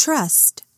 trust.